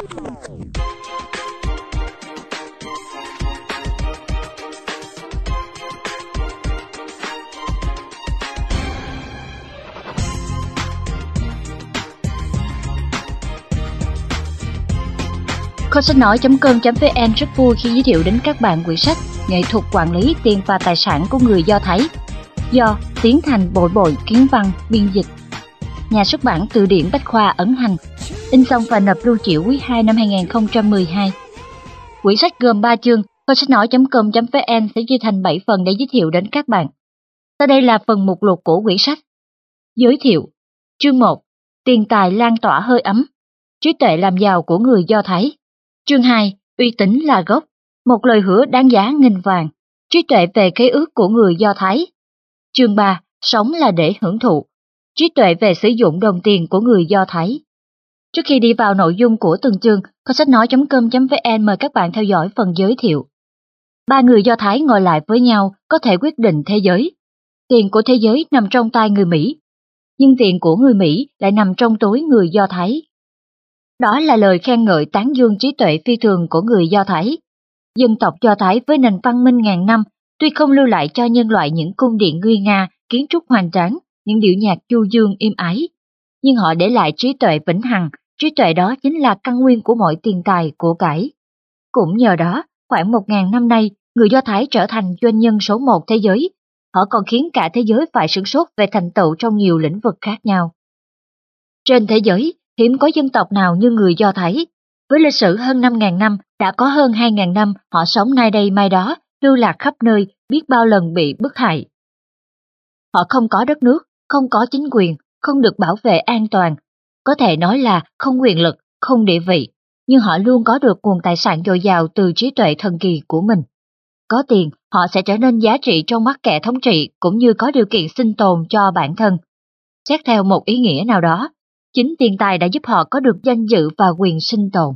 Kho sách nói.com.vn rất vui khi giới thiệu đến các bạn quyển sách Nghệ thuật quản lý tiền và tài sản của người Do Thái do Tiến Thành Bội Bội Kiến Văn biên dịch. Nhà xuất bản Từ điển Bách khoa ấn hành, in xong và nộp lưu triệu quý 2 năm 2012. Quyển sách gồm 3 chương, kho sách nói.com.vn sẽ chia thành 7 phần để giới thiệu đến các bạn. Sau đây là phần mục lục của quyển sách. Giới thiệu Chương 1 Tiền tài lan tỏa hơi ấm Trí tuệ làm giàu của người Do Thái Chương 2, uy tín là gốc, một lời hứa đáng giá nghìn vàng, trí tuệ về kế ước của người Do Thái. Chương 3, sống là để hưởng thụ, trí tuệ về sử dụng đồng tiền của người Do Thái. Trước khi đi vào nội dung của từng chương, có sách nói.com.vn mời các bạn theo dõi phần giới thiệu. Ba người Do Thái ngồi lại với nhau có thể quyết định thế giới. Tiền của thế giới nằm trong tay người Mỹ, nhưng tiền của người Mỹ lại nằm trong túi người Do Thái. Đó là lời khen ngợi tán dương trí tuệ phi thường của người Do Thái. Dân tộc Do Thái với nền văn minh ngàn năm, tuy không lưu lại cho nhân loại những cung điện nguy nga, kiến trúc hoành tráng, những điệu nhạc du dương êm ái, nhưng họ để lại trí tuệ vĩnh hằng, trí tuệ đó chính là căn nguyên của mọi tiền tài của cải. Cũng nhờ đó, khoảng một ngàn năm nay, người Do Thái trở thành doanh nhân số một thế giới. Họ còn khiến cả thế giới phải sửng sốt về thành tựu trong nhiều lĩnh vực khác nhau. Trên thế giới, hiếm có dân tộc nào như người Do Thái. Với lịch sử hơn 5.000 năm, đã có hơn 2.000 năm họ sống nay đây mai đó, lưu lạc khắp nơi, biết bao lần bị bức hại. Họ không có đất nước, không có chính quyền, không được bảo vệ an toàn. Có thể nói là không quyền lực, không địa vị, nhưng họ luôn có được nguồn tài sản dồi dào từ trí tuệ thần kỳ của mình. Có tiền, họ sẽ trở nên giá trị trong mắt kẻ thống trị cũng như có điều kiện sinh tồn cho bản thân. Xét theo một ý nghĩa nào đó, Chính tiền tài đã giúp họ có được danh dự và quyền sinh tồn.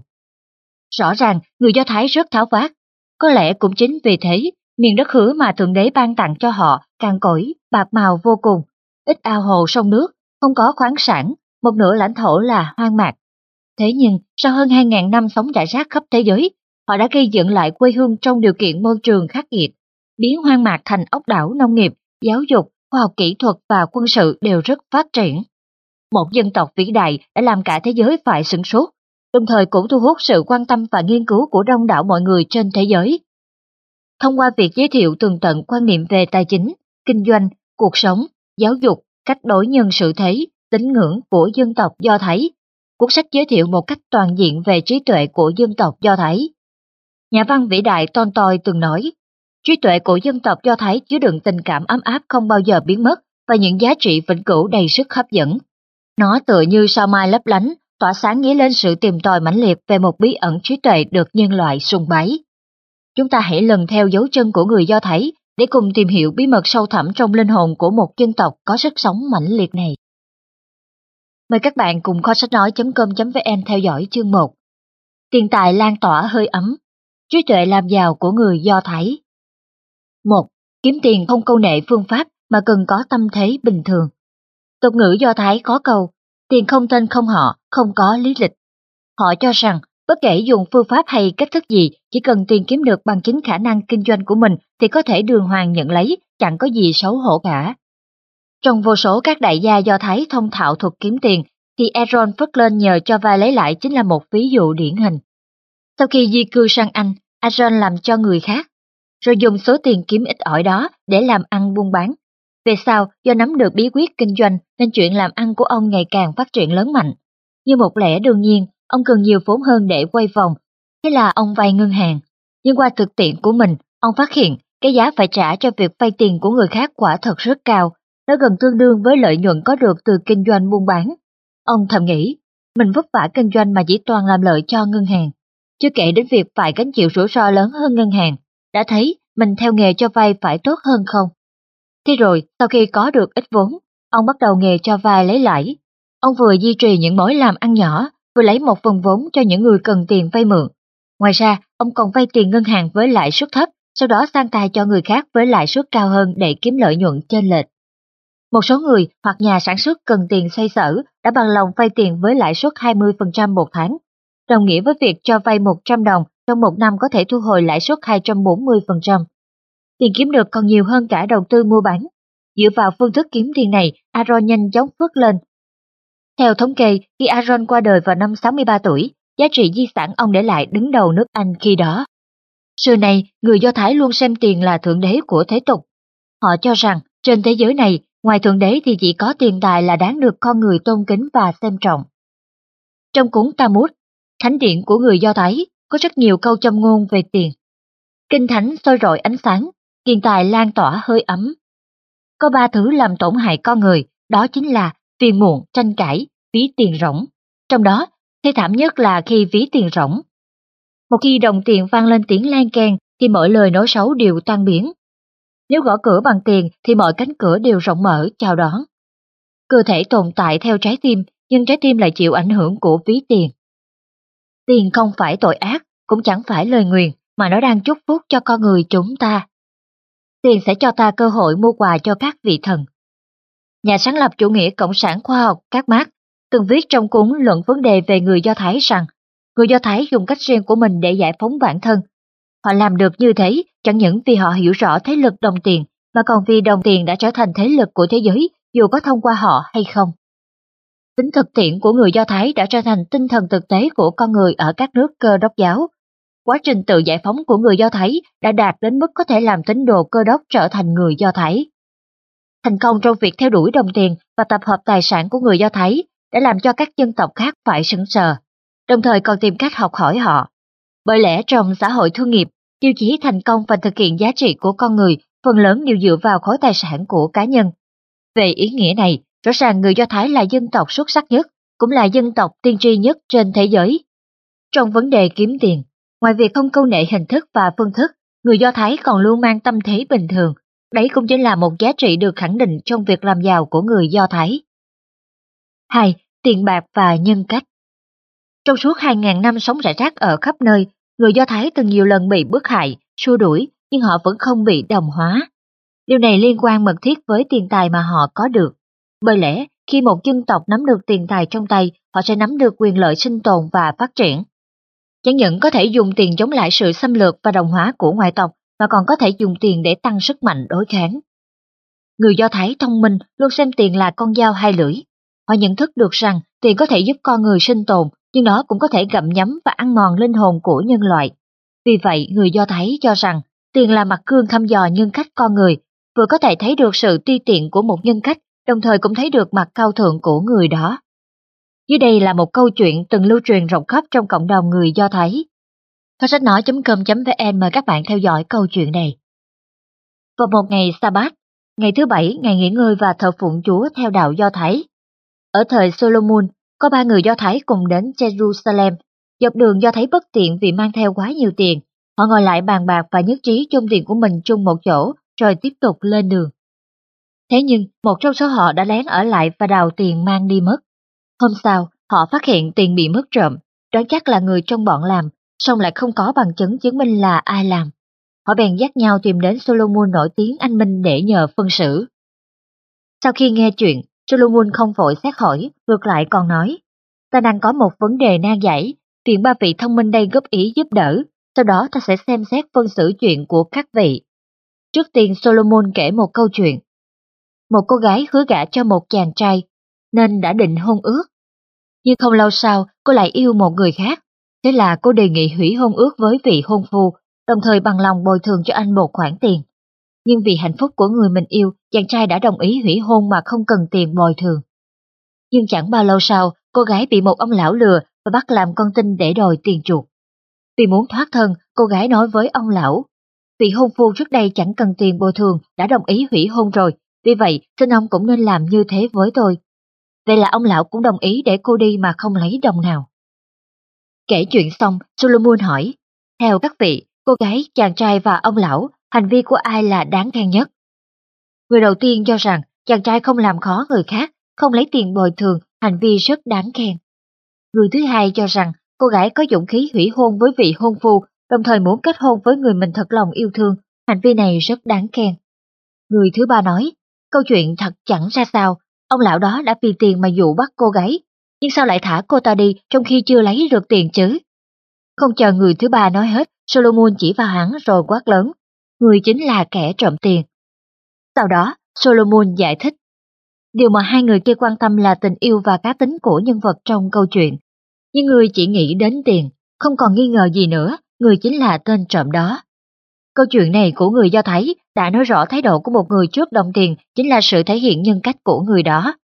Rõ ràng, người Do Thái rất tháo vát. Có lẽ cũng chính vì thế, miền đất hứa mà Thượng Đế ban tặng cho họ càng cỗi, bạc màu vô cùng, ít ao hồ sông nước, không có khoáng sản, một nửa lãnh thổ là hoang mạc. Thế nhưng, sau hơn 2.000 năm sống rải rác khắp thế giới, họ đã gây dựng lại quê hương trong điều kiện môi trường khắc nghiệt, biến hoang mạc thành ốc đảo nông nghiệp, giáo dục, khoa học kỹ thuật và quân sự đều rất phát triển một dân tộc vĩ đại đã làm cả thế giới phải sửng sốt, đồng thời cũng thu hút sự quan tâm và nghiên cứu của đông đảo mọi người trên thế giới. Thông qua việc giới thiệu tường tận quan niệm về tài chính, kinh doanh, cuộc sống, giáo dục, cách đối nhân sự thế, tín ngưỡng của dân tộc Do Thái, cuốn sách giới thiệu một cách toàn diện về trí tuệ của dân tộc Do Thái. Nhà văn vĩ đại Tolstoy từng nói, trí tuệ của dân tộc Do Thái chứa đựng tình cảm ấm áp không bao giờ biến mất và những giá trị vĩnh cửu đầy sức hấp dẫn. Nó tựa như sao mai lấp lánh, tỏa sáng nghĩa lên sự tìm tòi mãnh liệt về một bí ẩn trí tuệ được nhân loại sùng bái. Chúng ta hãy lần theo dấu chân của người Do Thái để cùng tìm hiểu bí mật sâu thẳm trong linh hồn của một dân tộc có sức sống mãnh liệt này. Mời các bạn cùng kho sách nói.com.vn theo dõi chương 1. Tiền tài lan tỏa hơi ấm, trí tuệ làm giàu của người Do Thái. 1. Kiếm tiền không câu nệ phương pháp mà cần có tâm thế bình thường. Tục ngữ Do Thái có câu, tiền không tên không họ, không có lý lịch. Họ cho rằng, bất kể dùng phương pháp hay cách thức gì, chỉ cần tiền kiếm được bằng chính khả năng kinh doanh của mình thì có thể đường hoàng nhận lấy, chẳng có gì xấu hổ cả. Trong vô số các đại gia Do Thái thông thạo thuật kiếm tiền, thì Aaron phất lên nhờ cho vai lấy lại chính là một ví dụ điển hình. Sau khi di cư sang Anh, Aaron làm cho người khác, rồi dùng số tiền kiếm ít ỏi đó để làm ăn buôn bán, về sau, do nắm được bí quyết kinh doanh nên chuyện làm ăn của ông ngày càng phát triển lớn mạnh. Như một lẽ đương nhiên, ông cần nhiều vốn hơn để quay vòng, thế là ông vay ngân hàng. Nhưng qua thực tiễn của mình, ông phát hiện cái giá phải trả cho việc vay tiền của người khác quả thật rất cao, nó gần tương đương với lợi nhuận có được từ kinh doanh buôn bán. Ông thầm nghĩ, mình vất vả kinh doanh mà chỉ toàn làm lợi cho ngân hàng. Chưa kể đến việc phải gánh chịu rủi ro lớn hơn ngân hàng, đã thấy mình theo nghề cho vay phải tốt hơn không? Thế rồi, sau khi có được ít vốn, ông bắt đầu nghề cho vay lấy lãi. Ông vừa duy trì những mối làm ăn nhỏ, vừa lấy một phần vốn cho những người cần tiền vay mượn. Ngoài ra, ông còn vay tiền ngân hàng với lãi suất thấp, sau đó sang tài cho người khác với lãi suất cao hơn để kiếm lợi nhuận trên lệch. Một số người hoặc nhà sản xuất cần tiền xoay sở đã bằng lòng vay tiền với lãi suất 20% một tháng. đồng nghĩa với việc cho vay 100 đồng trong một năm có thể thu hồi lãi suất 240%. Tiền kiếm được còn nhiều hơn cả đầu tư mua bán. Dựa vào phương thức kiếm tiền này, Aaron nhanh chóng phước lên. Theo thống kê, khi Aaron qua đời vào năm 63 tuổi, giá trị di sản ông để lại đứng đầu nước Anh khi đó. Xưa này, người Do Thái luôn xem tiền là thượng đế của thế tục. Họ cho rằng, trên thế giới này, ngoài thượng đế thì chỉ có tiền tài là đáng được con người tôn kính và xem trọng. Trong cuốn Talmud, thánh điện của người Do Thái, có rất nhiều câu châm ngôn về tiền. Kinh thánh soi rọi ánh sáng, tiền tài lan tỏa hơi ấm. Có ba thứ làm tổn hại con người, đó chính là phiền muộn, tranh cãi, ví tiền rỗng. Trong đó, thê thảm nhất là khi ví tiền rỗng. Một khi đồng tiền vang lên tiếng lan keng thì mọi lời nói xấu đều tan biến. Nếu gõ cửa bằng tiền thì mọi cánh cửa đều rộng mở chào đón. Cơ thể tồn tại theo trái tim, nhưng trái tim lại chịu ảnh hưởng của ví tiền. Tiền không phải tội ác, cũng chẳng phải lời nguyền, mà nó đang chúc phúc cho con người chúng ta. Tiền sẽ cho ta cơ hội mua quà cho các vị thần. Nhà sáng lập chủ nghĩa cộng sản khoa học các mác từng viết trong cuốn luận vấn đề về người Do Thái rằng người Do Thái dùng cách riêng của mình để giải phóng bản thân. Họ làm được như thế chẳng những vì họ hiểu rõ thế lực đồng tiền, mà còn vì đồng tiền đã trở thành thế lực của thế giới dù có thông qua họ hay không. Tính thực tiễn của người Do Thái đã trở thành tinh thần thực tế của con người ở các nước cơ đốc giáo. Quá trình tự giải phóng của người Do Thái đã đạt đến mức có thể làm tín đồ cơ đốc trở thành người Do Thái. Thành công trong việc theo đuổi đồng tiền và tập hợp tài sản của người Do Thái đã làm cho các dân tộc khác phải sững sờ, đồng thời còn tìm cách học hỏi họ. Bởi lẽ trong xã hội thương nghiệp, tiêu chí thành công và thực hiện giá trị của con người phần lớn đều dựa vào khối tài sản của cá nhân. Về ý nghĩa này, rõ ràng người Do Thái là dân tộc xuất sắc nhất, cũng là dân tộc tiên tri nhất trên thế giới. Trong vấn đề kiếm tiền, ngoài việc không câu nệ hình thức và phương thức, người Do Thái còn luôn mang tâm thế bình thường. Đấy cũng chính là một giá trị được khẳng định trong việc làm giàu của người Do Thái. 2. Tiền bạc và nhân cách Trong suốt 2.000 năm sống rải rác ở khắp nơi, người Do Thái từng nhiều lần bị bức hại, xua đuổi, nhưng họ vẫn không bị đồng hóa. Điều này liên quan mật thiết với tiền tài mà họ có được. Bởi lẽ, khi một dân tộc nắm được tiền tài trong tay, họ sẽ nắm được quyền lợi sinh tồn và phát triển. Chẳng những có thể dùng tiền chống lại sự xâm lược và đồng hóa của ngoại tộc, mà còn có thể dùng tiền để tăng sức mạnh đối kháng. Người Do Thái thông minh luôn xem tiền là con dao hai lưỡi. Họ nhận thức được rằng tiền có thể giúp con người sinh tồn, nhưng nó cũng có thể gặm nhấm và ăn mòn linh hồn của nhân loại. Vì vậy, người Do Thái cho rằng tiền là mặt gương thăm dò nhân cách con người, vừa có thể thấy được sự ti tiện của một nhân cách, đồng thời cũng thấy được mặt cao thượng của người đó. Dưới đây là một câu chuyện từng lưu truyền rộng khắp trong cộng đồng người Do Thái. Kho sách nói.com.vn mời các bạn theo dõi câu chuyện này. Vào một ngày Sa-bát, ngày thứ bảy, ngày nghỉ ngơi và thờ phụng Chúa theo đạo Do Thái. Ở thời Solomon, có ba người Do Thái cùng đến Jerusalem. Dọc đường Do Thái bất tiện vì mang theo quá nhiều tiền. Họ ngồi lại bàn bạc và nhất trí chung tiền của mình chung một chỗ, rồi tiếp tục lên đường. Thế nhưng, một trong số họ đã lén ở lại và đào tiền mang đi mất. Hôm sau, họ phát hiện tiền bị mất trộm, đoán chắc là người trong bọn làm, song lại không có bằng chứng chứng minh là ai làm. Họ bèn dắt nhau tìm đến Solomon nổi tiếng anh Minh để nhờ phân xử. Sau khi nghe chuyện, Solomon không vội xét hỏi, ngược lại còn nói, ta đang có một vấn đề nan giải, phiền ba vị thông minh đây góp ý giúp đỡ, sau đó ta sẽ xem xét phân xử chuyện của các vị. Trước tiên Solomon kể một câu chuyện. Một cô gái hứa gả cho một chàng trai, nên đã định hôn ước. Nhưng không lâu sau, cô lại yêu một người khác, thế là cô đề nghị hủy hôn ước với vị hôn phu, đồng thời bằng lòng bồi thường cho anh một khoản tiền nhưng vì hạnh phúc của người mình yêu, chàng trai đã đồng ý hủy hôn mà không cần tiền bồi thường. Nhưng chẳng bao lâu sau, cô gái bị một ông lão lừa và bắt làm con tin để đòi tiền chuộc. Vì muốn thoát thân, cô gái nói với ông lão, vị hôn phu trước đây chẳng cần tiền bồi thường đã đồng ý hủy hôn rồi, vì vậy xin ông cũng nên làm như thế với tôi. Vậy là ông lão cũng đồng ý để cô đi mà không lấy đồng nào. Kể chuyện xong, Solomon hỏi, theo các vị, cô gái, chàng trai và ông lão hành vi của ai là đáng khen nhất. Người đầu tiên cho rằng chàng trai không làm khó người khác, không lấy tiền bồi thường, hành vi rất đáng khen. Người thứ hai cho rằng cô gái có dũng khí hủy hôn với vị hôn phu, đồng thời muốn kết hôn với người mình thật lòng yêu thương, hành vi này rất đáng khen. Người thứ ba nói, câu chuyện thật chẳng ra sao, ông lão đó đã vì tiền mà dụ bắt cô gái, nhưng sao lại thả cô ta đi trong khi chưa lấy được tiền chứ? Không chờ người thứ ba nói hết, Solomon chỉ vào hắn rồi quát lớn. Người chính là kẻ trộm tiền. Sau đó, Solomon giải thích. Điều mà hai người kia quan tâm là tình yêu và cá tính của nhân vật trong câu chuyện. Nhưng người chỉ nghĩ đến tiền, không còn nghi ngờ gì nữa, người chính là tên trộm đó. Câu chuyện này của người Do Thái đã nói rõ thái độ của một người trước đồng tiền chính là sự thể hiện nhân cách của người đó.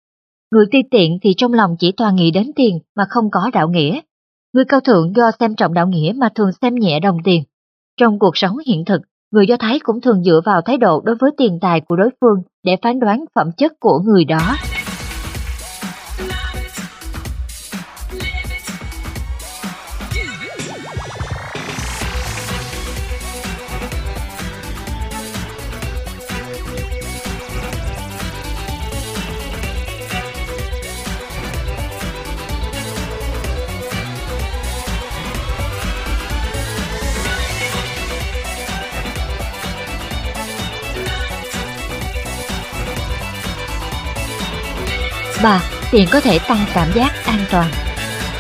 Người ti tiện thì trong lòng chỉ toàn nghĩ đến tiền mà không có đạo nghĩa. Người cao thượng do xem trọng đạo nghĩa mà thường xem nhẹ đồng tiền. Trong cuộc sống hiện thực, người Do Thái cũng thường dựa vào thái độ đối với tiền tài của đối phương để phán đoán phẩm chất của người đó. 3. tiền có thể tăng cảm giác an toàn.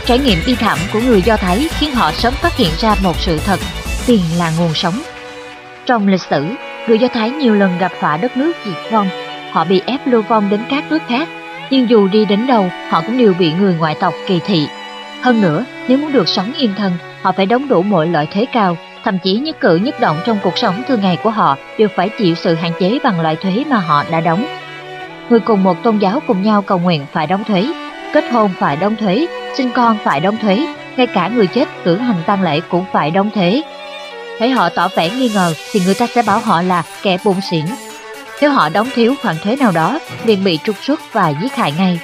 Trải nghiệm bi thảm của người Do Thái khiến họ sớm phát hiện ra một sự thật, tiền là nguồn sống. Trong lịch sử, người Do Thái nhiều lần gặp họa đất nước diệt vong, họ bị ép lưu vong đến các nước khác, nhưng dù đi đến đâu, họ cũng đều bị người ngoại tộc kỳ thị. Hơn nữa, nếu muốn được sống yên thân, họ phải đóng đủ mọi loại thuế cao, thậm chí nhất cử nhất động trong cuộc sống thường ngày của họ đều phải chịu sự hạn chế bằng loại thuế mà họ đã đóng người cùng một tôn giáo cùng nhau cầu nguyện phải đóng thuế, kết hôn phải đóng thuế, sinh con phải đóng thuế, ngay cả người chết cử hành tang lễ cũng phải đóng thuế. Thấy họ tỏ vẻ nghi ngờ thì người ta sẽ bảo họ là kẻ buôn xỉn. Nếu họ đóng thiếu khoản thuế nào đó, liền bị trục xuất và giết hại ngay.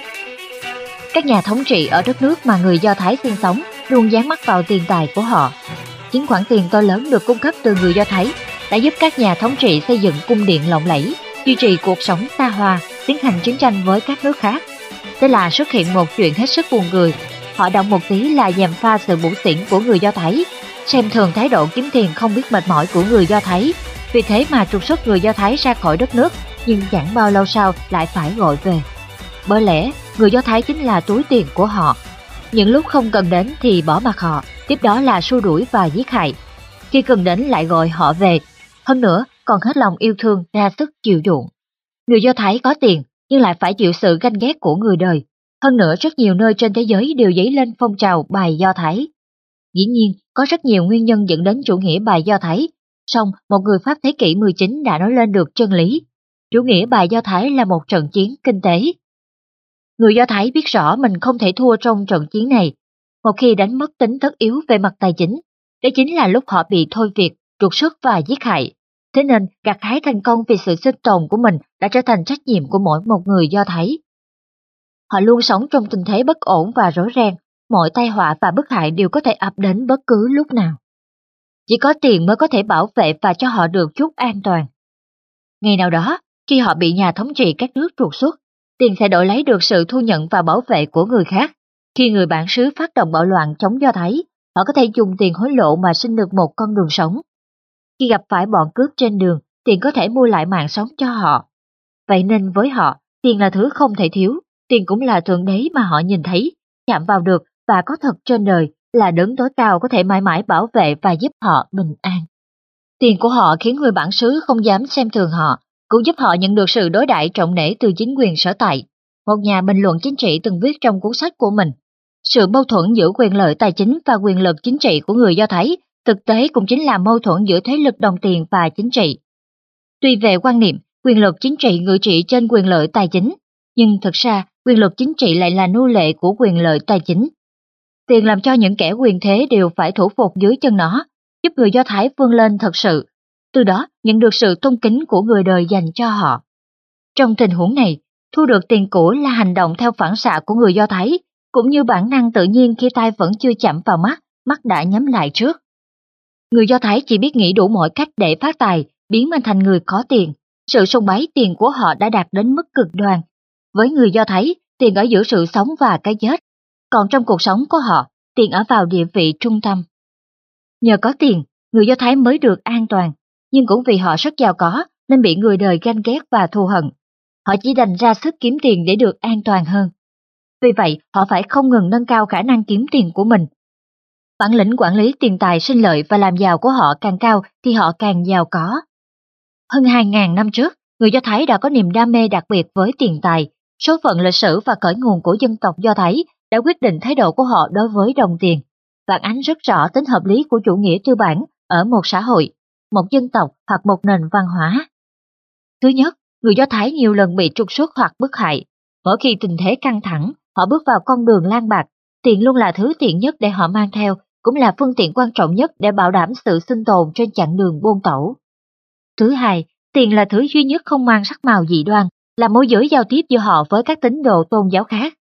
Các nhà thống trị ở đất nước mà người Do Thái sinh sống luôn dán mắt vào tiền tài của họ. Chính khoản tiền to lớn được cung cấp từ người Do Thái đã giúp các nhà thống trị xây dựng cung điện lộng lẫy, duy trì cuộc sống xa hoa tiến hành chiến tranh với các nước khác. Thế là xuất hiện một chuyện hết sức buồn cười. Họ động một tí là nhằm pha sự bủ xỉn của người Do Thái, xem thường thái độ kiếm tiền không biết mệt mỏi của người Do Thái. Vì thế mà trục xuất người Do Thái ra khỏi đất nước, nhưng chẳng bao lâu sau lại phải gọi về. Bởi lẽ, người Do Thái chính là túi tiền của họ. Những lúc không cần đến thì bỏ mặt họ, tiếp đó là xua đuổi và giết hại. Khi cần đến lại gọi họ về, hơn nữa còn hết lòng yêu thương ra sức chịu chuộng. Người Do Thái có tiền, nhưng lại phải chịu sự ganh ghét của người đời. Hơn nữa rất nhiều nơi trên thế giới đều dấy lên phong trào bài Do Thái. Dĩ nhiên, có rất nhiều nguyên nhân dẫn đến chủ nghĩa bài Do Thái. Song, một người Pháp thế kỷ 19 đã nói lên được chân lý. Chủ nghĩa bài Do Thái là một trận chiến kinh tế. Người Do Thái biết rõ mình không thể thua trong trận chiến này. Một khi đánh mất tính tất yếu về mặt tài chính, đây chính là lúc họ bị thôi việc, trục xuất và giết hại. Thế nên, gặt hái thành công vì sự sinh tồn của mình đã trở thành trách nhiệm của mỗi một người Do Thái. Họ luôn sống trong tình thế bất ổn và rối ren, mọi tai họa và bức hại đều có thể ập đến bất cứ lúc nào. Chỉ có tiền mới có thể bảo vệ và cho họ được chút an toàn. Ngày nào đó, khi họ bị nhà thống trị các nước trục xuất, tiền sẽ đổi lấy được sự thu nhận và bảo vệ của người khác. Khi người bản xứ phát động bạo loạn chống Do Thái, họ có thể dùng tiền hối lộ mà sinh được một con đường sống. Khi gặp phải bọn cướp trên đường, tiền có thể mua lại mạng sống cho họ. Vậy nên với họ, tiền là thứ không thể thiếu, tiền cũng là thượng đế mà họ nhìn thấy, chạm vào được và có thật trên đời, là đấng tối cao có thể mãi mãi bảo vệ và giúp họ bình an. Tiền của họ khiến người bản xứ không dám xem thường họ, cũng giúp họ nhận được sự đối đãi trọng nể từ chính quyền sở tại. Một nhà bình luận chính trị từng viết trong cuốn sách của mình, sự mâu thuẫn giữa quyền lợi tài chính và quyền lực chính trị của người Do Thái thực tế cũng chính là mâu thuẫn giữa thế lực đồng tiền và chính trị. Tuy về quan niệm, quyền lực chính trị ngự trị trên quyền lợi tài chính, nhưng thực ra quyền lực chính trị lại là nô lệ của quyền lợi tài chính. Tiền làm cho những kẻ quyền thế đều phải thủ phục dưới chân nó, giúp người Do Thái vươn lên thật sự, từ đó nhận được sự tôn kính của người đời dành cho họ. Trong tình huống này, thu được tiền của là hành động theo phản xạ của người Do Thái, cũng như bản năng tự nhiên khi tay vẫn chưa chạm vào mắt, mắt đã nhắm lại trước. Người Do Thái chỉ biết nghĩ đủ mọi cách để phát tài, biến mình thành người có tiền. Sự sung bái tiền của họ đã đạt đến mức cực đoan. Với người Do Thái, tiền ở giữa sự sống và cái chết. Còn trong cuộc sống của họ, tiền ở vào địa vị trung tâm. Nhờ có tiền, người Do Thái mới được an toàn, nhưng cũng vì họ rất giàu có nên bị người đời ganh ghét và thù hận. Họ chỉ đành ra sức kiếm tiền để được an toàn hơn. vì vậy họ phải không ngừng nâng cao khả năng kiếm tiền của mình. Bản lĩnh quản lý tiền tài sinh lợi và làm giàu của họ càng cao thì họ càng giàu có. Hơn 2.000 năm trước, người Do Thái đã có niềm đam mê đặc biệt với tiền tài. Số phận lịch sử và cởi nguồn của dân tộc Do Thái đã quyết định thái độ của họ đối với đồng tiền, phản ánh rất rõ tính hợp lý của chủ nghĩa tư bản ở một xã hội, một dân tộc hoặc một nền văn hóa. Thứ nhất, người Do Thái nhiều lần bị trục xuất hoặc bức hại. Mỗi khi tình thế căng thẳng, họ bước vào con đường lan bạc, tiền luôn là thứ tiện nhất để họ mang theo, cũng là phương tiện quan trọng nhất để bảo đảm sự sinh tồn trên chặng đường buôn tẩu. Thứ hai, tiền là thứ duy nhất không mang sắc màu dị đoan, là mối giới giao tiếp giữa họ với các tín đồ tôn giáo khác.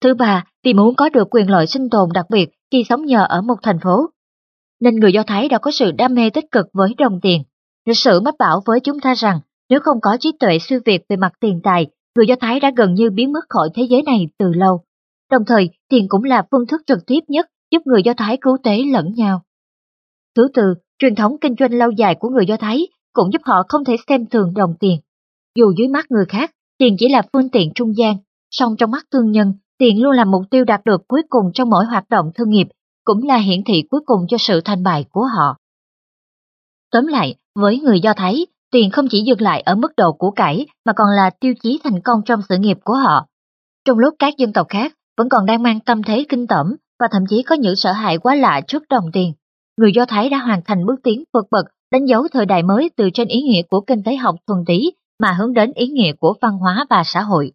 Thứ ba, vì muốn có được quyền lợi sinh tồn đặc biệt khi sống nhờ ở một thành phố. Nên người Do Thái đã có sự đam mê tích cực với đồng tiền. Lịch sử mách bảo với chúng ta rằng nếu không có trí tuệ siêu việt về mặt tiền tài, người Do Thái đã gần như biến mất khỏi thế giới này từ lâu. Đồng thời, tiền cũng là phương thức trực tiếp nhất giúp người Do Thái cứu tế lẫn nhau. Thứ tư, truyền thống kinh doanh lâu dài của người Do Thái cũng giúp họ không thể xem thường đồng tiền. Dù dưới mắt người khác, tiền chỉ là phương tiện trung gian, song trong mắt thương nhân, tiền luôn là mục tiêu đạt được cuối cùng trong mỗi hoạt động thương nghiệp, cũng là hiển thị cuối cùng cho sự thành bại của họ. Tóm lại, với người Do Thái, tiền không chỉ dừng lại ở mức độ của cải mà còn là tiêu chí thành công trong sự nghiệp của họ. Trong lúc các dân tộc khác vẫn còn đang mang tâm thế kinh tởm và thậm chí có những sợ hãi quá lạ trước đồng tiền, người Do Thái đã hoàn thành bước tiến vượt bậc đánh dấu thời đại mới từ trên ý nghĩa của kinh tế học thuần túy mà hướng đến ý nghĩa của văn hóa và xã hội.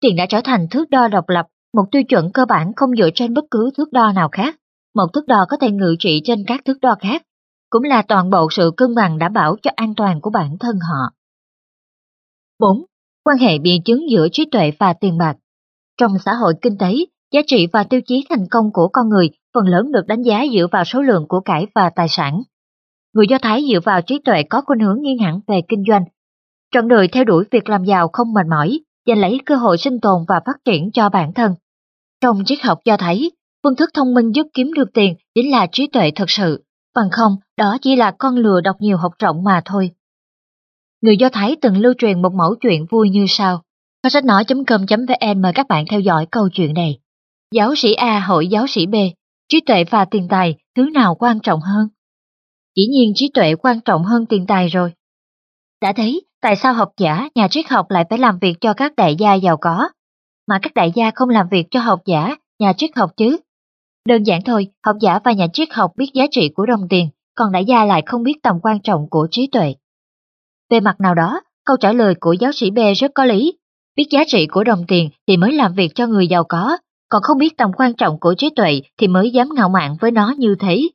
Tiền đã trở thành thước đo độc lập, một tiêu chuẩn cơ bản không dựa trên bất cứ thước đo nào khác. Một thước đo có thể ngự trị trên các thước đo khác, cũng là toàn bộ sự cân bằng đảm bảo cho an toàn của bản thân họ. 4. Quan hệ biện chứng giữa trí tuệ và tiền bạc Trong xã hội kinh tế, giá trị và tiêu chí thành công của con người phần lớn được đánh giá dựa vào số lượng của cải và tài sản. Người Do Thái dựa vào trí tuệ có khuynh hướng nghiêng hẳn về kinh doanh. Trọn đời theo đuổi việc làm giàu không mệt mỏi, giành lấy cơ hội sinh tồn và phát triển cho bản thân. Trong triết học cho thấy, phương thức thông minh giúp kiếm được tiền chính là trí tuệ thật sự, bằng không đó chỉ là con lừa đọc nhiều học rộng mà thôi. Người Do Thái từng lưu truyền một mẫu chuyện vui như sau. Có sách nói.com.vn mời các bạn theo dõi câu chuyện này. Giáo sĩ A hỏi giáo sĩ B, trí tuệ và tiền tài, thứ nào quan trọng hơn? Dĩ nhiên trí tuệ quan trọng hơn tiền tài rồi. Đã thấy, tại sao học giả, nhà triết học lại phải làm việc cho các đại gia giàu có, mà các đại gia không làm việc cho học giả, nhà triết học chứ? Đơn giản thôi, học giả và nhà triết học biết giá trị của đồng tiền, còn đại gia lại không biết tầm quan trọng của trí tuệ. Về mặt nào đó, câu trả lời của giáo sĩ B rất có lý. Biết giá trị của đồng tiền thì mới làm việc cho người giàu có, còn không biết tầm quan trọng của trí tuệ thì mới dám ngạo mạn với nó như thế.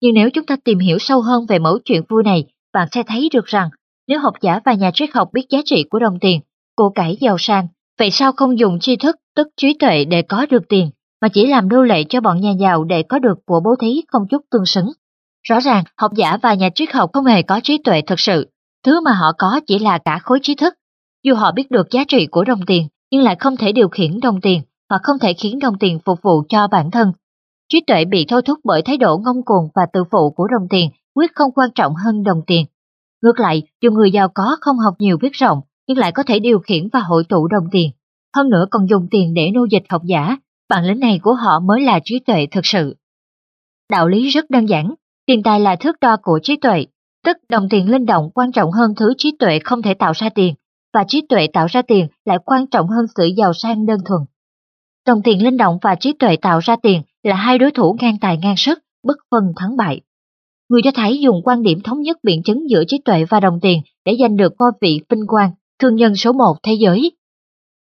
Nhưng nếu chúng ta tìm hiểu sâu hơn về mẫu chuyện vui này, bạn sẽ thấy được rằng nếu học giả và nhà triết học biết giá trị của đồng tiền, của cải giàu sang, vậy sao không dùng tri thức tức trí tuệ để có được tiền, mà chỉ làm nô lệ cho bọn nhà giàu để có được của bố thí không chút tương xứng? Rõ ràng, học giả và nhà triết học không hề có trí tuệ thực sự, thứ mà họ có chỉ là cả khối trí thức. Dù họ biết được giá trị của đồng tiền, nhưng lại không thể điều khiển đồng tiền, mà không thể khiến đồng tiền phục vụ cho bản thân. Trí tuệ bị thôi thúc bởi thái độ ngông cuồng và tự phụ của đồng tiền, quyết không quan trọng hơn đồng tiền. Ngược lại, dù người giàu có không học nhiều viết rộng, nhưng lại có thể điều khiển và hội tụ đồng tiền. Hơn nữa còn dùng tiền để nô dịch học giả, bản lĩnh này của họ mới là trí tuệ thực sự. Đạo lý rất đơn giản, tiền tài là thước đo của trí tuệ, tức đồng tiền linh động quan trọng hơn thứ trí tuệ không thể tạo ra tiền, và trí tuệ tạo ra tiền lại quan trọng hơn sự giàu sang đơn thuần. Đồng tiền linh động và trí tuệ tạo ra tiền là hai đối thủ ngang tài ngang sức, bất phân thắng bại. Người Do Thái dùng quan điểm thống nhất biện chứng giữa trí tuệ và đồng tiền để giành được ngôi vị vinh quang, thương nhân số một thế giới.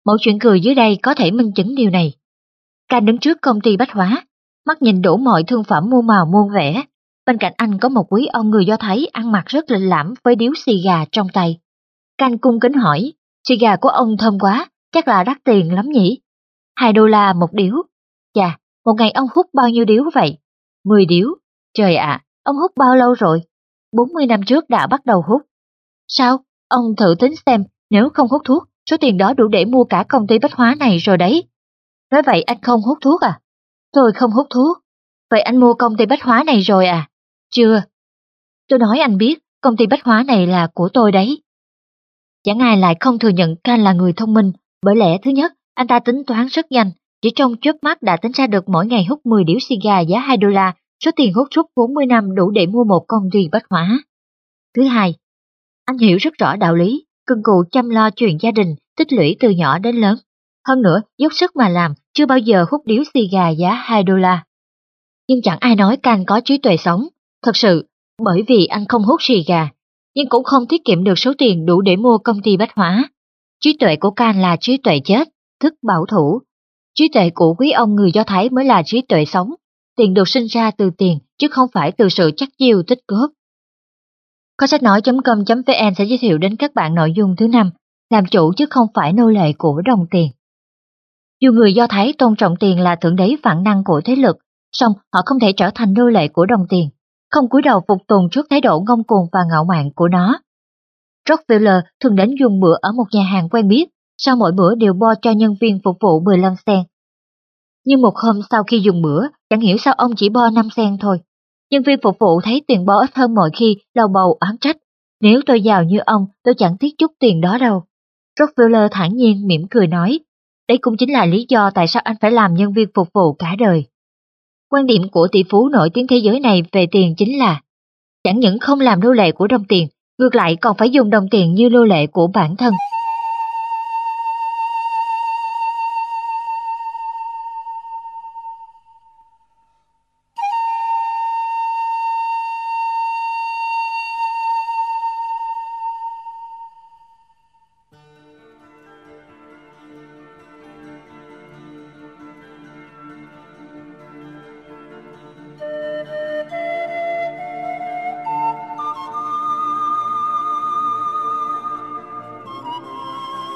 Mẫu chuyện cười dưới đây có thể minh chứng điều này. Can đứng trước công ty bách hóa, mắt nhìn đủ mọi thương phẩm mua màu muôn vẻ. Bên cạnh anh có một quý ông người Do Thái ăn mặc rất lịch lãm với điếu xì gà trong tay. Can cung kính hỏi, xì gà của ông thơm quá, chắc là đắt tiền lắm nhỉ? Hai đô la một điếu. Chà, một ngày ông hút bao nhiêu điếu vậy? Mười điếu. Trời ạ, ông hút bao lâu rồi? Bốn mươi năm trước đã bắt đầu hút. Sao? Ông thử tính xem, nếu không hút thuốc, số tiền đó đủ để mua cả công ty bách hóa này rồi đấy. Nói vậy anh không hút thuốc à? Tôi không hút thuốc. Vậy anh mua công ty bách hóa này rồi à? Chưa. Tôi nói anh biết, công ty bách hóa này là của tôi đấy. Chẳng ai lại không thừa nhận Can là người thông minh, bởi lẽ thứ nhất, anh ta tính toán rất nhanh, chỉ trong chớp mắt đã tính ra được mỗi ngày hút 10 điếu xì gà giá 2 đô la, số tiền hút suốt 40 năm đủ để mua một công ty bách hóa. Thứ hai, anh hiểu rất rõ đạo lý, cưng cụ chăm lo chuyện gia đình, tích lũy từ nhỏ đến lớn. Hơn nữa, dốc sức mà làm, chưa bao giờ hút điếu xì gà giá 2 đô la. Nhưng chẳng ai nói càng có trí tuệ sống. Thật sự, bởi vì anh không hút xì gà, nhưng cũng không tiết kiệm được số tiền đủ để mua công ty bách hóa. Trí tuệ của Can là trí tuệ chết, thức bảo thủ. Trí tuệ của quý ông người Do Thái mới là trí tuệ sống. Tiền được sinh ra từ tiền, chứ không phải từ sự chắc chiêu tích cướp. Có sách nói.com.vn sẽ giới thiệu đến các bạn nội dung thứ năm, làm chủ chứ không phải nô lệ của đồng tiền. Dù người Do Thái tôn trọng tiền là thượng đế phản năng của thế lực, song họ không thể trở thành nô lệ của đồng tiền, không cúi đầu phục tùng trước thái độ ngông cuồng và ngạo mạn của nó. Rockefeller thường đến dùng bữa ở một nhà hàng quen biết, sau mỗi bữa đều bo cho nhân viên phục vụ 15 sen. Nhưng một hôm sau khi dùng bữa, chẳng hiểu sao ông chỉ bo 5 sen thôi. Nhân viên phục vụ thấy tiền bo ít hơn mọi khi, lầu bầu oán trách. Nếu tôi giàu như ông, tôi chẳng tiếc chút tiền đó đâu. Rockefeller thản nhiên mỉm cười nói, đây cũng chính là lý do tại sao anh phải làm nhân viên phục vụ cả đời. Quan điểm của tỷ phú nổi tiếng thế giới này về tiền chính là chẳng những không làm nô lệ của đồng tiền, ngược lại còn phải dùng đồng tiền như nô lệ của bản thân.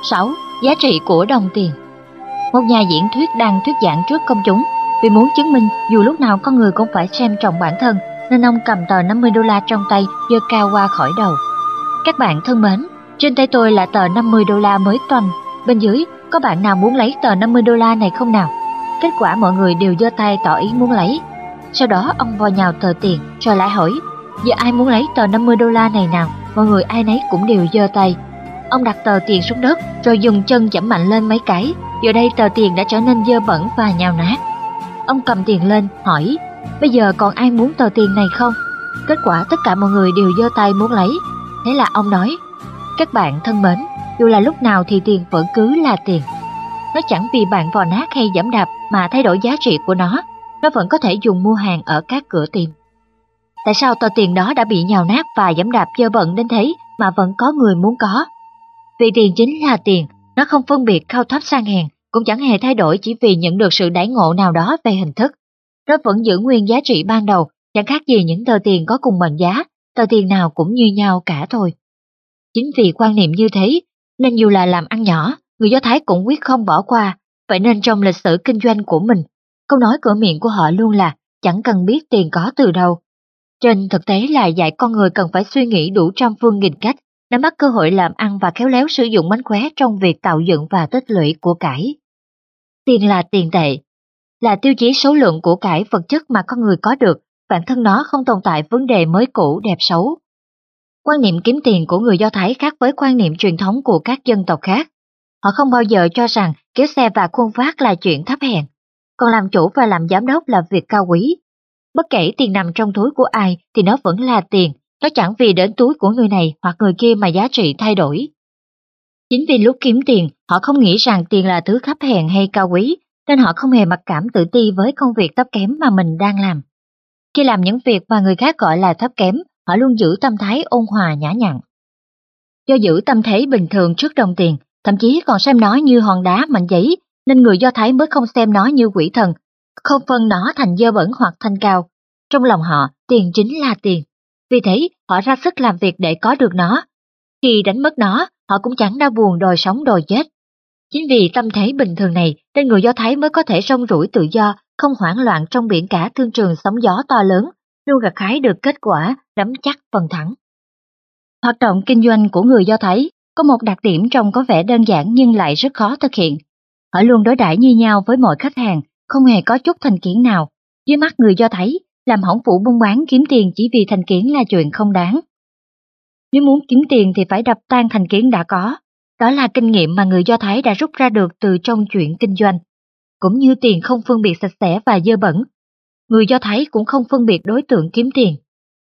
6. Giá trị của đồng tiền Một nhà diễn thuyết đang thuyết giảng trước công chúng vì muốn chứng minh dù lúc nào con người cũng phải xem trọng bản thân nên ông cầm tờ 50 đô la trong tay giơ cao qua khỏi đầu. Các bạn thân mến, trên tay tôi là tờ 50 đô la mới toanh, bên dưới có bạn nào muốn lấy tờ 50 đô la này không nào? Kết quả mọi người đều giơ tay tỏ ý muốn lấy. Sau đó ông vò nhào tờ tiền rồi lại hỏi, giờ ai muốn lấy tờ 50 đô la này nào? Mọi người ai nấy cũng đều giơ tay. Ông đặt tờ tiền xuống đất rồi dùng chân chẩm mạnh lên mấy cái. Giờ đây tờ tiền đã trở nên dơ bẩn và nhào nát. Ông cầm tiền lên, hỏi, bây giờ còn ai muốn tờ tiền này không? Kết quả tất cả mọi người đều giơ tay muốn lấy. Thế là ông nói, các bạn thân mến, dù là lúc nào thì tiền vẫn cứ là tiền. Nó chẳng vì bạn vò nát hay giảm đạp mà thay đổi giá trị của nó, nó vẫn có thể dùng mua hàng ở các cửa tiệm. Tại sao tờ tiền đó đã bị nhào nát và giảm đạp dơ bẩn đến thế mà vẫn có người muốn có? Vì tiền chính là tiền, nó không phân biệt cao thấp sang hèn, cũng chẳng hề thay đổi chỉ vì nhận được sự đãi ngộ nào đó về hình thức. Nó vẫn giữ nguyên giá trị ban đầu, chẳng khác gì những tờ tiền có cùng mệnh giá, tờ tiền nào cũng như nhau cả thôi. Chính vì quan niệm như thế, nên dù là làm ăn nhỏ, người Do Thái cũng quyết không bỏ qua, vậy nên trong lịch sử kinh doanh của mình, câu nói cửa miệng của họ luôn là chẳng cần biết tiền có từ đâu. Trên thực tế là dạy con người cần phải suy nghĩ đủ trăm phương nghìn cách nắm bắt cơ hội làm ăn và khéo léo sử dụng mánh khóe trong việc tạo dựng và tích lũy của cải. Tiền là tiền tệ, là tiêu chí số lượng của cải vật chất mà con người có được, bản thân nó không tồn tại vấn đề mới cũ đẹp xấu. Quan niệm kiếm tiền của người Do Thái khác với quan niệm truyền thống của các dân tộc khác. Họ không bao giờ cho rằng kéo xe và khuôn vác là chuyện thấp hèn, còn làm chủ và làm giám đốc là việc cao quý. Bất kể tiền nằm trong túi của ai thì nó vẫn là tiền, nó chẳng vì đến túi của người này hoặc người kia mà giá trị thay đổi. Chính vì lúc kiếm tiền, họ không nghĩ rằng tiền là thứ thấp hèn hay cao quý, nên họ không hề mặc cảm tự ti với công việc thấp kém mà mình đang làm. Khi làm những việc mà người khác gọi là thấp kém, họ luôn giữ tâm thái ôn hòa nhã nhặn. Do giữ tâm thế bình thường trước đồng tiền, thậm chí còn xem nó như hòn đá mạnh giấy, nên người Do Thái mới không xem nó như quỷ thần, không phân nó thành dơ bẩn hoặc thanh cao. Trong lòng họ, tiền chính là tiền. Vì thế, họ ra sức làm việc để có được nó. Khi đánh mất nó, họ cũng chẳng đau buồn đòi sống đòi chết. Chính vì tâm thế bình thường này nên người Do Thái mới có thể rong rủi tự do, không hoảng loạn trong biển cả thương trường sóng gió to lớn, luôn gặt hái được kết quả, nắm chắc phần thắng. Hoạt động kinh doanh của người Do Thái có một đặc điểm trông có vẻ đơn giản nhưng lại rất khó thực hiện. Họ luôn đối đãi như nhau với mọi khách hàng, không hề có chút thành kiến nào. Dưới mắt người Do Thái, làm hỏng vụ buôn bán kiếm tiền chỉ vì thành kiến là chuyện không đáng. Nếu muốn kiếm tiền thì phải đập tan thành kiến đã có. Đó là kinh nghiệm mà người Do Thái đã rút ra được từ trong chuyện kinh doanh. cũng như tiền không phân biệt sạch sẽ và dơ bẩn. Người Do Thái cũng không phân biệt đối tượng kiếm tiền.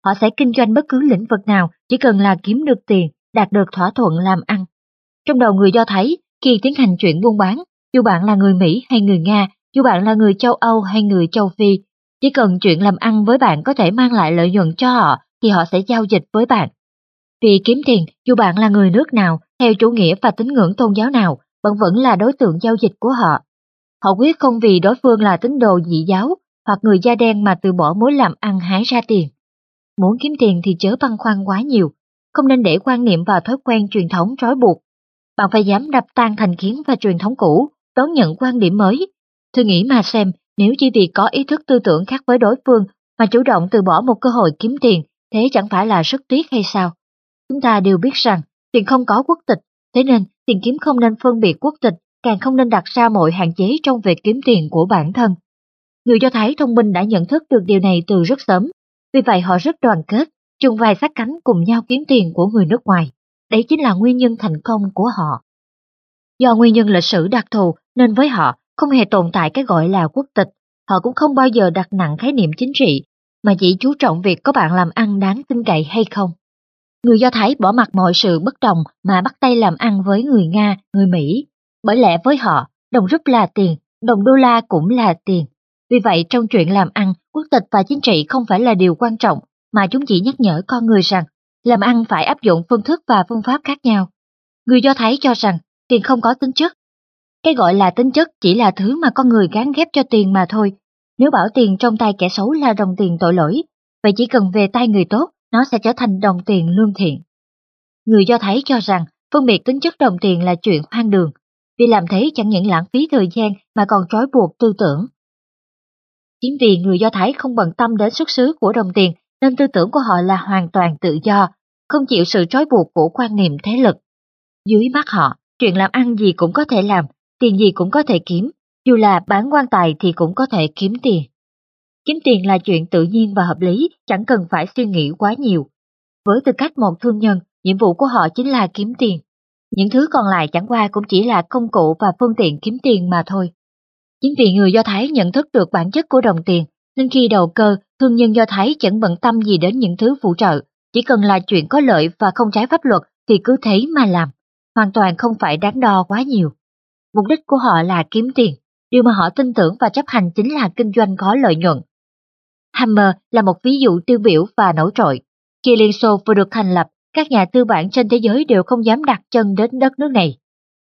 Họ sẽ kinh doanh bất cứ lĩnh vực nào chỉ cần là kiếm được tiền, đạt được thỏa thuận làm ăn. Trong đầu người Do Thái, khi tiến hành chuyện buôn bán, dù bạn là người Mỹ hay người Nga, dù bạn là người châu Âu hay người châu Phi, chỉ cần chuyện làm ăn với bạn có thể mang lại lợi nhuận cho họ thì họ sẽ giao dịch với bạn. Vì kiếm tiền, dù bạn là người nước nào, theo chủ nghĩa và tín ngưỡng tôn giáo nào, vẫn vẫn là đối tượng giao dịch của họ. Họ quyết không vì đối phương là tín đồ dị giáo hoặc người da đen mà từ bỏ mối làm ăn hái ra tiền. Muốn kiếm tiền thì chớ băn khoăn quá nhiều, không nên để quan niệm và thói quen truyền thống trói buộc. Bạn phải dám đập tan thành kiến và truyền thống cũ, đón nhận quan điểm mới. Thử nghĩ mà xem, nếu chỉ vì có ý thức tư tưởng khác với đối phương mà chủ động từ bỏ một cơ hội kiếm tiền, thế chẳng phải là rất tiếc hay sao? Chúng ta đều biết rằng tiền không có quốc tịch, thế nên tiền kiếm không nên phân biệt quốc tịch, càng không nên đặt ra mọi hạn chế trong việc kiếm tiền của bản thân. Người Do Thái thông minh đã nhận thức được điều này từ rất sớm, vì vậy họ rất đoàn kết, chung vai sát cánh cùng nhau kiếm tiền của người nước ngoài. Đấy chính là nguyên nhân thành công của họ. Do nguyên nhân lịch sử đặc thù nên với họ không hề tồn tại cái gọi là quốc tịch, họ cũng không bao giờ đặt nặng khái niệm chính trị, mà chỉ chú trọng việc có bạn làm ăn đáng tin cậy hay không. Người Do Thái bỏ mặt mọi sự bất đồng mà bắt tay làm ăn với người Nga, người Mỹ. Bởi lẽ với họ, đồng rúp là tiền, đồng đô la cũng là tiền. Vì vậy trong chuyện làm ăn, quốc tịch và chính trị không phải là điều quan trọng, mà chúng chỉ nhắc nhở con người rằng làm ăn phải áp dụng phương thức và phương pháp khác nhau. Người Do Thái cho rằng tiền không có tính chất. Cái gọi là tính chất chỉ là thứ mà con người gán ghép cho tiền mà thôi. Nếu bảo tiền trong tay kẻ xấu là đồng tiền tội lỗi, vậy chỉ cần về tay người tốt, nó sẽ trở thành đồng tiền lương thiện. Người Do Thái cho rằng phân biệt tính chất đồng tiền là chuyện hoang đường, vì làm thế chẳng những lãng phí thời gian mà còn trói buộc tư tưởng. Chính vì người Do Thái không bận tâm đến xuất xứ của đồng tiền nên tư tưởng của họ là hoàn toàn tự do, không chịu sự trói buộc của quan niệm thế lực. Dưới mắt họ, chuyện làm ăn gì cũng có thể làm, tiền gì cũng có thể kiếm, dù là bán quan tài thì cũng có thể kiếm tiền. Kiếm tiền là chuyện tự nhiên và hợp lý, chẳng cần phải suy nghĩ quá nhiều. Với tư cách một thương nhân, nhiệm vụ của họ chính là kiếm tiền. Những thứ còn lại chẳng qua cũng chỉ là công cụ và phương tiện kiếm tiền mà thôi. Chính vì người Do Thái nhận thức được bản chất của đồng tiền, nên khi đầu cơ, thương nhân Do Thái chẳng bận tâm gì đến những thứ phụ trợ, chỉ cần là chuyện có lợi và không trái pháp luật thì cứ thế mà làm, hoàn toàn không phải đáng đo quá nhiều. Mục đích của họ là kiếm tiền, điều mà họ tin tưởng và chấp hành chính là kinh doanh có lợi nhuận. Hammer là một ví dụ tiêu biểu và nổi trội. Khi Liên Xô vừa được thành lập, các nhà tư bản trên thế giới đều không dám đặt chân đến đất nước này.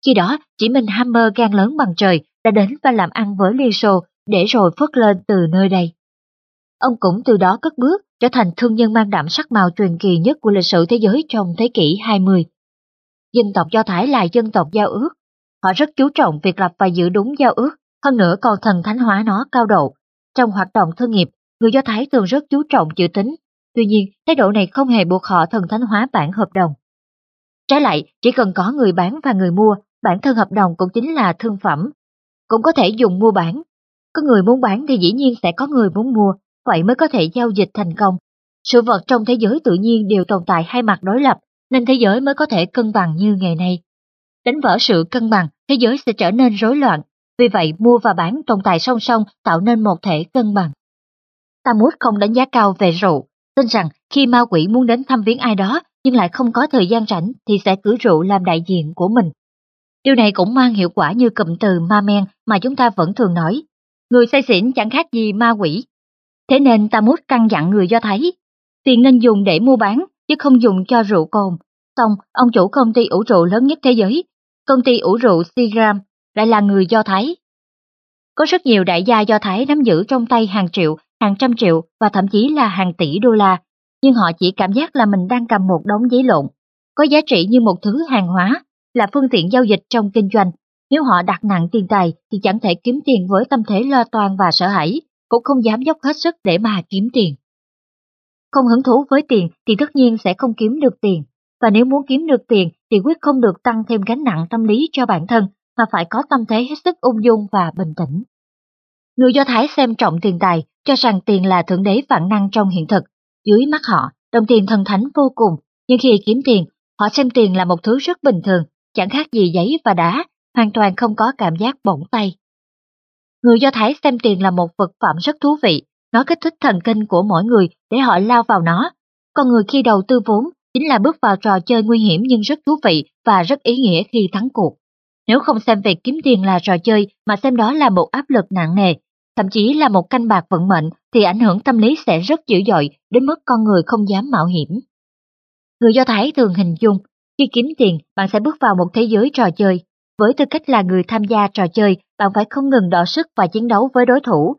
Khi đó, chỉ mình Hammer gan lớn bằng trời đã đến và làm ăn với Liên Xô để rồi phất lên từ nơi đây. Ông cũng từ đó cất bước trở thành thương nhân mang đậm sắc màu truyền kỳ nhất của lịch sử thế giới trong thế kỷ 20. Dân tộc Do Thái là dân tộc giao ước. Họ rất chú trọng việc lập và giữ đúng giao ước, hơn nữa còn thần thánh hóa nó cao độ. Trong hoạt động thương nghiệp, người Do Thái thường rất chú trọng chữ tính, tuy nhiên thái độ này không hề buộc họ thần thánh hóa bản hợp đồng. Trái lại, chỉ cần có người bán và người mua, bản thân hợp đồng cũng chính là thương phẩm. Cũng có thể dùng mua bán. Có người muốn bán thì dĩ nhiên sẽ có người muốn mua, vậy mới có thể giao dịch thành công. Sự vật trong thế giới tự nhiên đều tồn tại hai mặt đối lập, nên thế giới mới có thể cân bằng như ngày nay. Đánh vỡ sự cân bằng, thế giới sẽ trở nên rối loạn, vì vậy mua và bán tồn tại song song tạo nên một thể cân bằng. Tamut không đánh giá cao về rượu, tin rằng khi ma quỷ muốn đến thăm viếng ai đó nhưng lại không có thời gian rảnh thì sẽ cử rượu làm đại diện của mình. Điều này cũng mang hiệu quả như cụm từ ma men mà chúng ta vẫn thường nói. Người say xỉn chẳng khác gì ma quỷ. Thế nên Tamut căn dặn người Do Thái, tiền nên dùng để mua bán chứ không dùng cho rượu cồn. Xong, ông chủ công ty ủ rượu lớn nhất thế giới, công ty ủ rượu Seagram, lại là người Do Thái. Có rất nhiều đại gia Do Thái nắm giữ trong tay hàng triệu hàng trăm triệu và thậm chí là hàng tỷ đô la, nhưng họ chỉ cảm giác là mình đang cầm một đống giấy lộn, có giá trị như một thứ hàng hóa, là phương tiện giao dịch trong kinh doanh. Nếu họ đặt nặng tiền tài thì chẳng thể kiếm tiền với tâm thế lo toan và sợ hãi, cũng không dám dốc hết sức để mà kiếm tiền. Không hứng thú với tiền thì tất nhiên sẽ không kiếm được tiền, và nếu muốn kiếm được tiền thì quyết không được tăng thêm gánh nặng tâm lý cho bản thân, mà phải có tâm thế hết sức ung dung và bình tĩnh. Người Do Thái xem trọng tiền tài, cho rằng tiền là thượng đế vạn năng trong hiện thực. Dưới mắt họ, đồng tiền thần thánh vô cùng, nhưng khi kiếm tiền, họ xem tiền là một thứ rất bình thường, chẳng khác gì giấy và đá, hoàn toàn không có cảm giác bổng tay. Người Do Thái xem tiền là một vật phẩm rất thú vị, nó kích thích thần kinh của mỗi người để họ lao vào nó. Con người khi đầu tư vốn chính là bước vào trò chơi nguy hiểm nhưng rất thú vị và rất ý nghĩa khi thắng cuộc. Nếu không xem việc kiếm tiền là trò chơi mà xem đó là một áp lực nặng nề, thậm chí là một canh bạc vận mệnh thì ảnh hưởng tâm lý sẽ rất dữ dội đến mức con người không dám mạo hiểm. Người Do Thái thường hình dung, khi kiếm tiền bạn sẽ bước vào một thế giới trò chơi. Với tư cách là người tham gia trò chơi, bạn phải không ngừng đỏ sức và chiến đấu với đối thủ.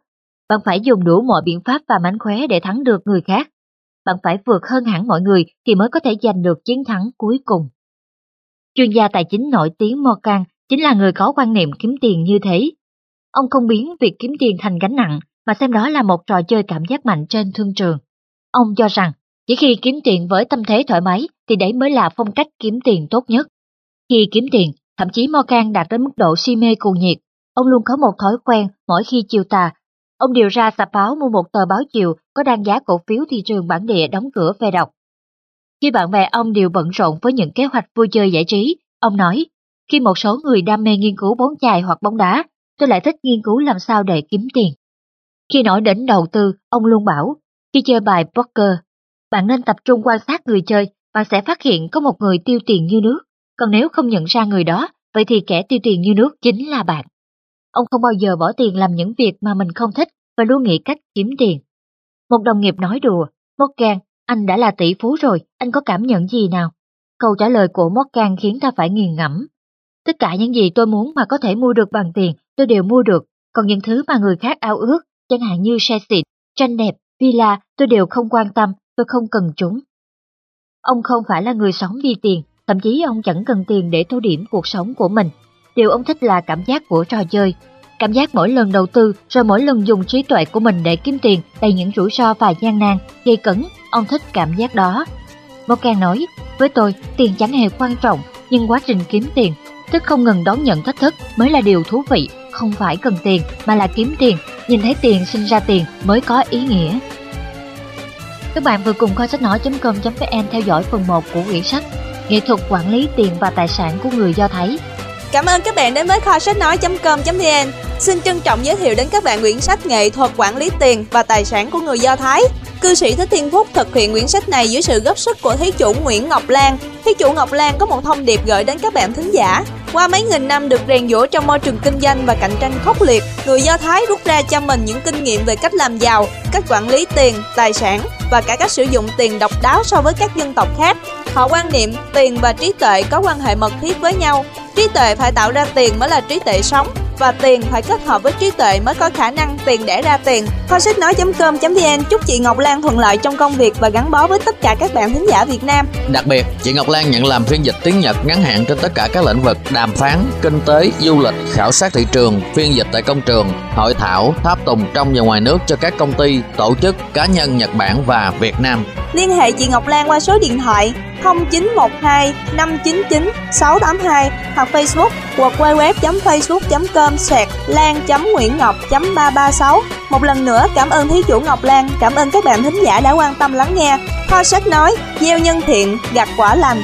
Bạn phải dùng đủ mọi biện pháp và mánh khóe để thắng được người khác. Bạn phải vượt hơn hẳn mọi người thì mới có thể giành được chiến thắng cuối cùng. Chuyên gia tài chính nổi tiếng Morgan chính là người có quan niệm kiếm tiền như thế. Ông không biến việc kiếm tiền thành gánh nặng, mà xem đó là một trò chơi cảm giác mạnh trên thương trường. Ông cho rằng, chỉ khi kiếm tiền với tâm thế thoải mái thì đấy mới là phong cách kiếm tiền tốt nhất. Khi kiếm tiền, thậm chí Morgan đạt đến mức độ si mê cuồng nhiệt. Ông luôn có một thói quen mỗi khi chiều tà. Ông điều ra sạp báo mua một tờ báo chiều có đăng giá cổ phiếu thị trường bản địa đóng cửa về đọc. Khi bạn bè ông đều bận rộn với những kế hoạch vui chơi giải trí, ông nói, khi một số người đam mê nghiên cứu bóng chày hoặc bóng đá, tôi lại thích nghiên cứu làm sao để kiếm tiền. Khi nói đến đầu tư, ông luôn bảo, khi chơi bài poker, bạn nên tập trung quan sát người chơi, bạn sẽ phát hiện có một người tiêu tiền như nước, còn nếu không nhận ra người đó, vậy thì kẻ tiêu tiền như nước chính là bạn. Ông không bao giờ bỏ tiền làm những việc mà mình không thích và luôn nghĩ cách kiếm tiền. Một đồng nghiệp nói đùa, Morgan, anh đã là tỷ phú rồi, anh có cảm nhận gì nào? Câu trả lời của Morgan khiến ta phải nghiền ngẫm. Tất cả những gì tôi muốn mà có thể mua được bằng tiền, tôi đều mua được, còn những thứ mà người khác ao ước, chẳng hạn như xe xịn, tranh đẹp, villa, tôi đều không quan tâm, tôi không cần chúng. Ông không phải là người sống vì tiền, thậm chí ông chẳng cần tiền để tô điểm cuộc sống của mình. Điều ông thích là cảm giác của trò chơi. Cảm giác mỗi lần đầu tư rồi mỗi lần dùng trí tuệ của mình để kiếm tiền đầy những rủi ro và gian nan, gây cấn, ông thích cảm giác đó. Morgan nói, với tôi, tiền chẳng hề quan trọng, nhưng quá trình kiếm tiền tức không ngừng đón nhận thách thức mới là điều thú vị, không phải cần tiền mà là kiếm tiền, nhìn thấy tiền sinh ra tiền mới có ý nghĩa. Các bạn vừa cùng coi sách nói.com.vn theo dõi phần 1 của quyển sách Nghệ thuật quản lý tiền và tài sản của người Do Thái. Cảm ơn các bạn đến với kho sách nói.com.vn. Xin trân trọng giới thiệu đến các bạn quyển sách Nghệ thuật quản lý tiền và tài sản của người Do Thái Cư sĩ Thích Thiên Phúc thực hiện quyển sách này dưới sự góp sức của thí chủ Nguyễn Ngọc Lan. Thí chủ Ngọc Lan có một thông điệp gửi đến các bạn thính giả. Qua mấy nghìn năm được rèn giũa trong môi trường kinh doanh và cạnh tranh khốc liệt, người Do Thái rút ra cho mình những kinh nghiệm về cách làm giàu, cách quản lý tiền, tài sản và cả cách sử dụng tiền độc đáo so với các dân tộc khác. Họ quan niệm tiền và trí tuệ có quan hệ mật thiết với nhau. Trí tuệ phải tạo ra tiền mới là trí tuệ sống, và tiền phải kết hợp với trí tuệ mới có khả năng tiền để ra tiền. Kho sách nói.com.vn chúc chị Ngọc Lan thuận lợi trong công việc và gắn bó với tất cả các bạn thính giả Việt Nam. Đặc biệt, chị Ngọc Lan nhận làm phiên dịch tiếng Nhật ngắn hạn trên tất cả các lĩnh vực đàm phán, kinh tế, du lịch, khảo sát thị trường, phiên dịch tại công trường, hội thảo, tháp tùng trong và ngoài nước cho các công ty, tổ chức, cá nhân Nhật Bản và Việt Nam. Liên hệ chị Ngọc Lan qua số điện thoại 0912 599 682 hoặc Facebook hoặc www.facebook.com sạc lan.nguyễn ngọc.336 Một lần nữa. Cảm ơn thí chủ Ngọc Lan, cảm ơn các bạn thính giả đã quan tâm lắng nghe. Kho sách nói, gieo nhân thiện, gặt quả lành,